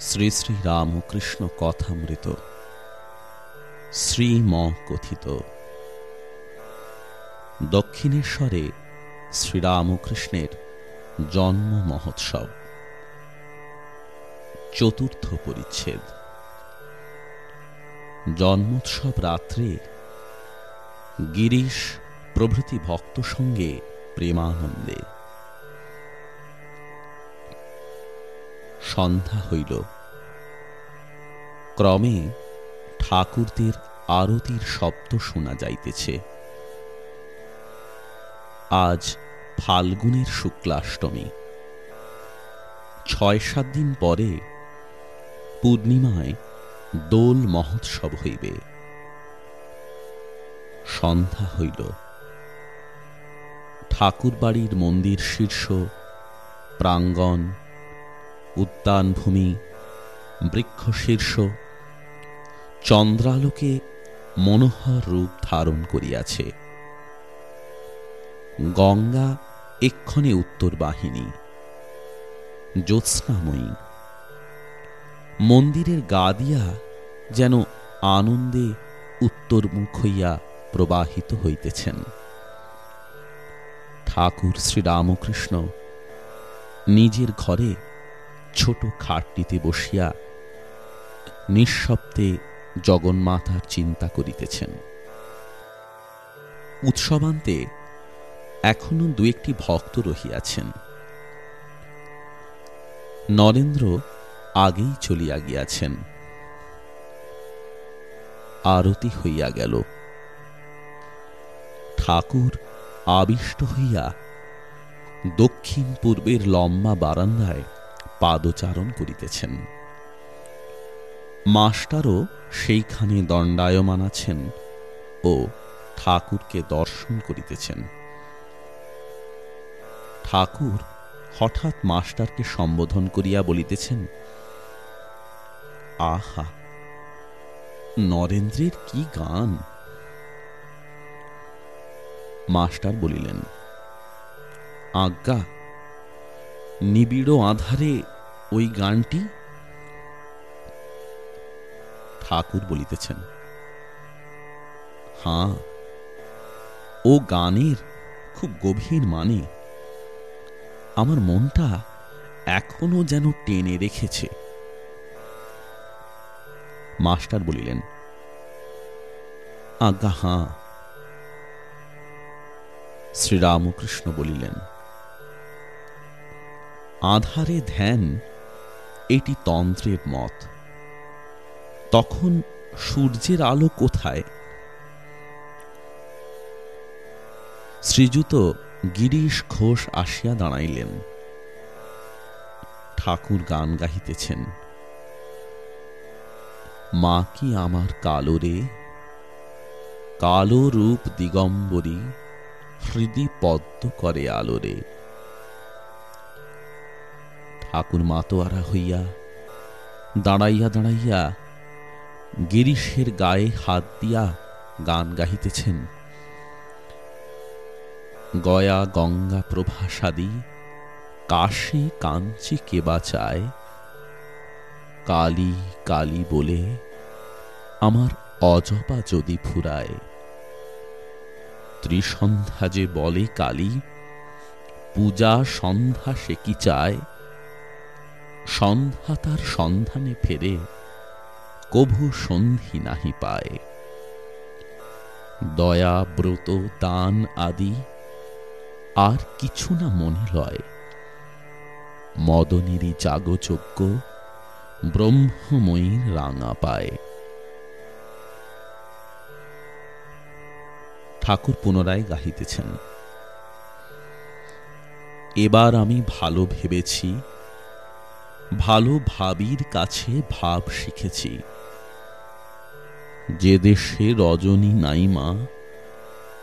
শ্রী শ্রী রামকৃষ্ণ কথামৃত। শ্রীম কথিত দক্ষিণেশ্বরে শ্রীরামকৃষ্ণের জন্ম মহোৎসব। চতুর্থ পরিচ্ছেদ। জন্মোৎসব রাত্রে গিরিশ প্রভৃতি ভক্ত সঙ্গে প্রেমানন্দে সন্ধ্যা হইল। ক্রমে ঠাকুরদের আরতির শব্দ শোনা যাইতেছে। আজ ফাল্গুনের শুক্লাষ্টমী। ছয় সাত দিন পরে পূর্ণিমায় দোল মহোৎসব হইবে। সন্ধ্যা হইল। ঠাকুরবাড়ির মন্দির শীর্ষ প্রাঙ্গণ উদ্যানভূমি, বৃক্ষশীর্ষ, চন্দ্রালোকে মনোহর রূপ ধারণ করিয়াছে। গঙ্গা এক্ষণে উত্তর বাহিনী। জ্যোৎস্নাময়ী। মন্দিরের গা দিয়া যেন আনন্দে উত্তরমুখ হইয়া প্রবাহিত হইতেছেন। ঠাকুর শ্রীরামকৃষ্ণ নিজের ঘরে ছোট খাটটিতে বসিয়া নিঃশব্দে জগন্মাতার চিন্তা করিতেছেন। উৎসবান্তে এখনও দু একটি ভক্ত রহিয়াছেন। নরেন্দ্র আগেই চলিয়া গিয়াছেন। আরতি হইয়া গেল। ঠাকুর আবিষ্ট হইয়া দক্ষিণ পূর্বের লম্বা বারান্দায় পাদচারণ করিতেছেন। মাস্টারও সেইখানে দণ্ডায়মান আছেন ও ঠাকুরকে দর্শন করিতেছেন। ঠাকুর হঠাৎ মাস্টারকে সম্বোধন করিয়া বলিতেছেন, আহা, নরেন্দ্রের কি গান? মাস্টার বলিলেন, আজ্ঞা, নিবিড় আধারে ওই গানটি ঠাকুর বলিতেছেন। হাঁ, ও গানের খুব গভীর মানে। আমার মনটা এখনও যেন টেনে রেখেছে। মাস্টার বলিলেন, আজ্ঞা, হাঁ। শ্রীরামকৃষ্ণ বলিলেন, আধারে ধ্যান এটি তন্ত্রের মত। তখন সূর্যের আলো কোথায়? শ্রীযুত গিরিশ ঘোষ আসিয়া দাঁড়াইলেন। ঠাকুর গান গাহিতেছেন, মা কি আমার কালো রে? কালো রূপ দিগম্বরী হৃদি পদ্ম করে আলোরে ঠাকুর মাতোয়ারা হইয়া দাঁড়াইয়া দাঁড়াইয়া গিরিশের গায়ে হাত দিয়া গান গাহিতেছেন। গয়া গঙ্গা প্রভাসাদি, কাশি কাঞ্চি কেবা চায়? কালী কালী বলে আমার অজপা যদি ফুরায়। ত্রিসন্ধ্যা যে বলে কালী, পূজা সন্ধ্যা সে কি চায়? সন্ধ্যা তার সন্ধানে ফেরে, কভু সন্ধি নাহি পায়। দয়া, ব্রত, দান আদি আর কিছু না মনে লয়। মদনেরই জাগযোগ্য ব্রহ্মময়ীর রাঙা পায়। ঠাকুর পুনরায় গাহিতেছেন, এবার আমি ভালো ভেবেছি ভালো ভাবির কাছে ভাব শিখেছি। যে দেশে রজনী নাইমা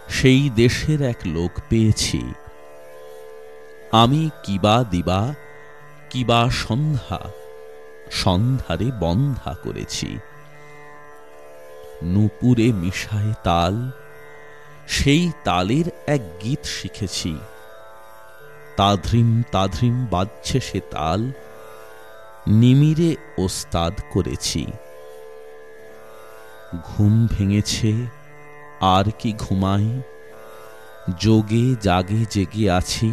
সেই দেশের এক লোক পেয়েছি। আমি কিবা দিবা, কিবা সন্ধ্যা, সন্ধ্যারে বন্ধা করেছি। নুপুরে মিশায় তাল, সেই তালের এক গীত শিখেছি। তাধ্রিম তাধ্রিম বাজছে সে তাল নিমিরে ওস্তাদ করেছি। ঘুম ভেঙেছে, আর কি ঘুমাই? যোগে জাগে জেগে আছি।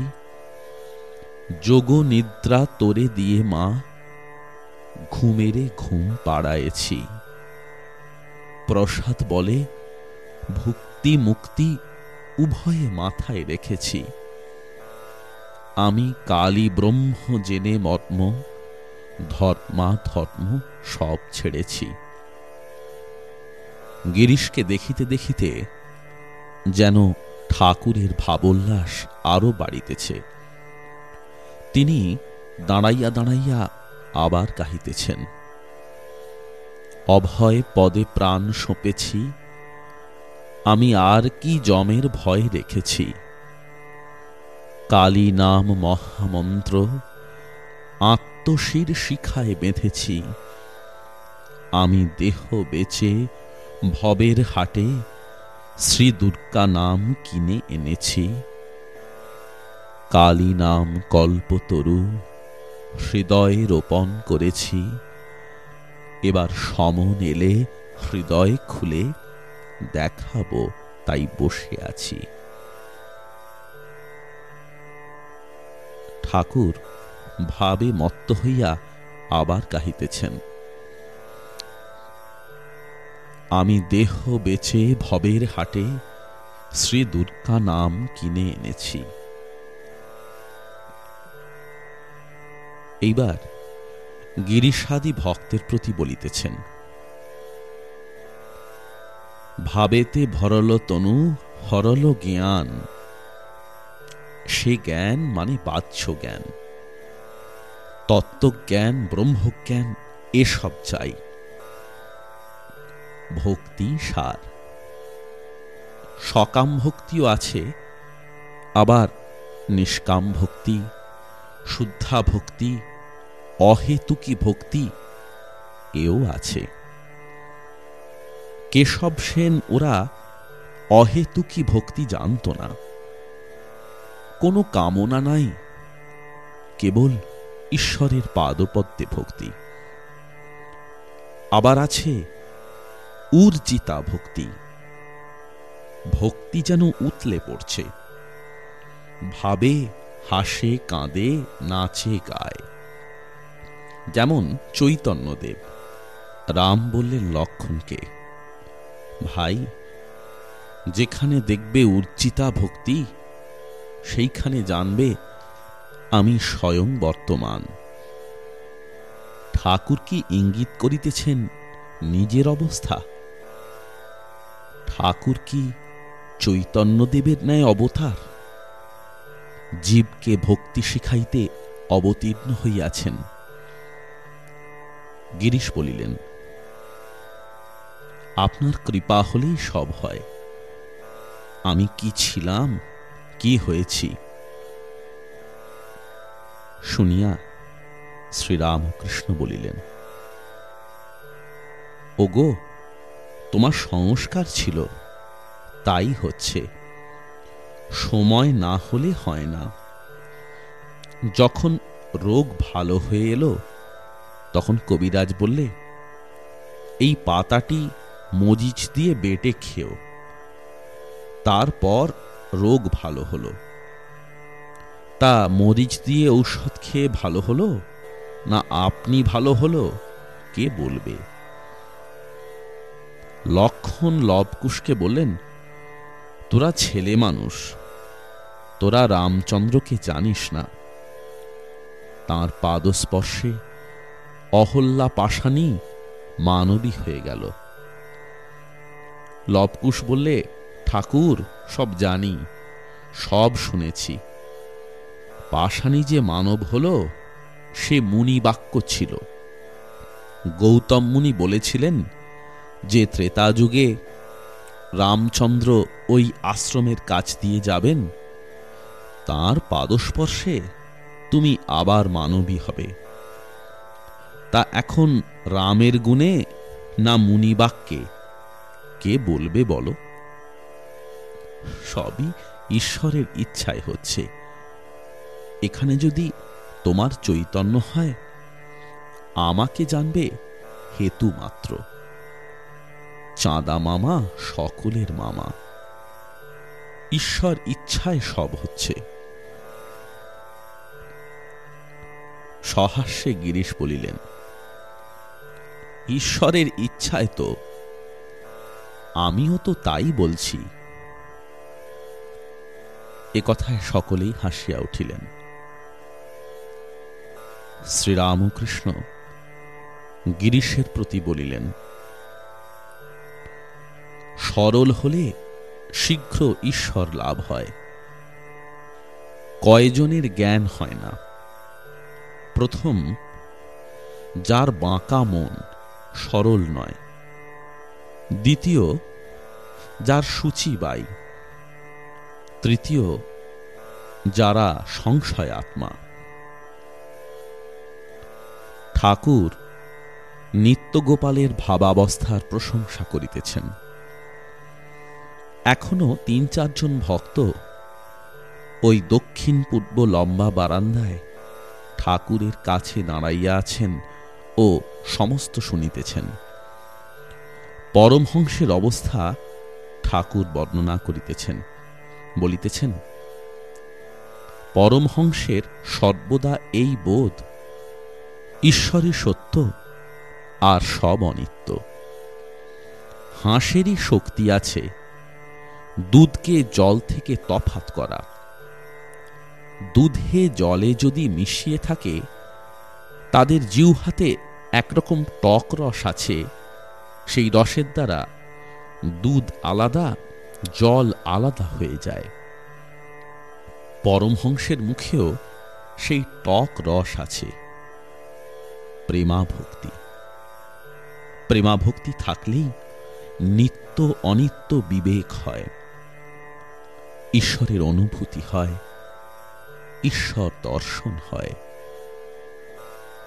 যোগ নিদ্রা তোরে দিয়ে মা, ঘুমেরে ঘুম পাড়ায়েছি। প্রসাদ বলে, ভুক্তি মুক্তি উভয়ে মাথায় রেখেছি। আমি কালী ব্রহ্ম জেনে মর্ম ধর্মা ধর্ম সব ছেড়েছি। গিরিশকে দেখিতে দেখিতে যেন ঠাকুরের ভাবোল্লাস আরও বাড়িতেছে। তিনি দাঁড়াইয়া দাঁড়াইয়া আবার কাহিতেছেন, অভয় পদে প্রাণ সঁপেছি, আমি আর কি জমের ভয় রেখেছি। কালী নাম মহামন্ত্র আত্মশির শিখায় বেঁধেছি। আমি দেহ বেচে ভবের হাটে শ্রী দুর্গা নাম কিনে এনেছি। কালী নাম কল্পতরু হৃদয়ে রোপণ করেছি। এবার সমন এলে হৃদয় খুলে দেখাবো তাই বসে আছি। ঠাকুর ভাবে মত্ত হইয়া আবার কাহিতেছেন। আমি দেহ বেচে ভবের হাটে শ্রী দুর্গা নাম কিনে এনেছি। এইবার গিরিশাদি ভক্তের প্রতি বলিতেছেন, ভাবেতে ভরল তনু, হরল জ্ঞান। সে জ্ঞান মানে বাহ্য জ্ঞান। তত্ত্বজ্ঞান, ব্রহ্মজ্ঞান, এসব চাই। ভক্তি সার। সকাম ভক্তিও আছে, আবার নিষ্কাম ভক্তি, শুদ্ধা ভক্তি, অহেতুকি ভক্তি এও আছে। কেশব সেন ওরা অহেতুকি ভক্তি জানত না। কোনো কামনা নাই, কেবল ঈশ্বরের পাদপদ্মে ভক্তি। আবার আছে উর্জিতা ভক্তি। ভক্তি যেন উতলে পড়ছে। ভাবে, হাসে, কাঁদে, নাচে, গায়। যেমন চৈতন্যদেব। রাম বললেন লক্ষণকে, ভাই, যেখানে দেখবে উর্জিতা ভক্তি, সেইখানে জানবে আমি স্বয়ং বর্তমান। ঠাকুর কি ইঙ্গিত করিতেছেন নিজের অবস্থা? ঠাকুর কি চৈতন্যদেবের ন্যায় অবতার? জীবকে ভক্তি শিখাইতে অবতীর্ণ হইয়াছেন। গিরিশ বলিলেন, আপনার কৃপা হলেই সব হয়। আমি কি ছিলাম, কি হয়েছি? শুনিয়া শ্রীরামকৃষ্ণ বলিলেন, ওগো, তোমার সংস্কার ছিল, তাই হচ্ছে। সময় না হলে হয় না। যখন রোগ ভালো হয়ে এলো, তখন কবিরাজ বললে, এই পাতাটি মজিচ দিয়ে বেটে খেও। তারপর রোগ ভালো হলো। তা মরিচ দিয়ে ঔষধ খেয়ে ভালো হলো? না আপনি ভালো হলো? কে বলবে? লক্ষণ লবকুশকে বললেন, তোরা ছেলে মানুষ, তোরা রামচন্দ্রকে জানিস না। তাঁর পাদস্পর্শে অহল্যা পাশানি মানবী হয়ে গেল। লবকুশ বললে, ঠাকুর, সব জানি, সব শুনেছি। পাশানি যে মানব হল, সে মুনি বাক্য ছিল। গৌতম মুনি বলেছিলেন যে, ত্রেতা যুগে রামচন্দ্র ওই আশ্রমের কাছ দিয়ে যাবেন। তার পাদস্পর্শে তুমি আবার মানবী হবে। তা এখন রামের গুণে না মুনিবাক্যে কে বলবে বলো? সবই ঈশ্বরের ইচ্ছায় হচ্ছে। এখানে যদি তোমার চৈতন্য হয়, আমাকে জানবে হেতু মাত্র। চাঁদা মামা সকলের মামা। ঈশ্বর ইচ্ছায় সব হচ্ছে। সহাস্যে গিরিশ বলিলেন, ঈশ্বরের ইচ্ছায় তো। আমিও তো তাই বলছি। এ কথায় সকলেই হাসিয়া উঠিলেন। শ্রীরামকৃষ্ণ গিরিশের প্রতি বলিলেন, সরল হলে শীঘ্র ঈশ্বর লাভ হয়। কয়জনের জ্ঞান হয় না। প্রথম, যার বাঁকা মন সরল নয়। দ্বিতীয়, যার সূচি বাই। তৃতীয়, যারা সংশয় আত্মা ঠাকুর নিত্যগোপালের ভাবাবস্থার প্রশংসা করিতেছেন। এখনও তিন চারজন ভক্ত ওই দক্ষিণ পূর্ব লম্বা বারান্দায় ঠাকুরের কাছে দাঁড়াইয়া আছেন ও সমস্ত শুনিতেছেন। পরমহংসের অবস্থা ঠাকুর বর্ণনা করিতেছেন। বলিতেছেন, পরমহংসের সর্বদা এই বোধ ঈশ্বরই সত্য আর সব অনিত্য। হাঁসেরই শক্তি আছে দুধকে জল থেকে তফাত করা। দুধে জলে যদি মিশিয়ে থাকে, তাদের জিউহাতে একরকম টক রস আছে। সেই রসের দ্বারা দুধ আলাদা, জল আলাদা হয়ে যায়। পরমহংসের মুখেও সেই টক রস আছে। প্রেমাভক্তি। প্রেমাভক্তি থাকলেই নিত্য অনিত্য বিবেক হয়। ঈশ্বরের অনুভূতি হয় ঈশ্বর দর্শন হয়।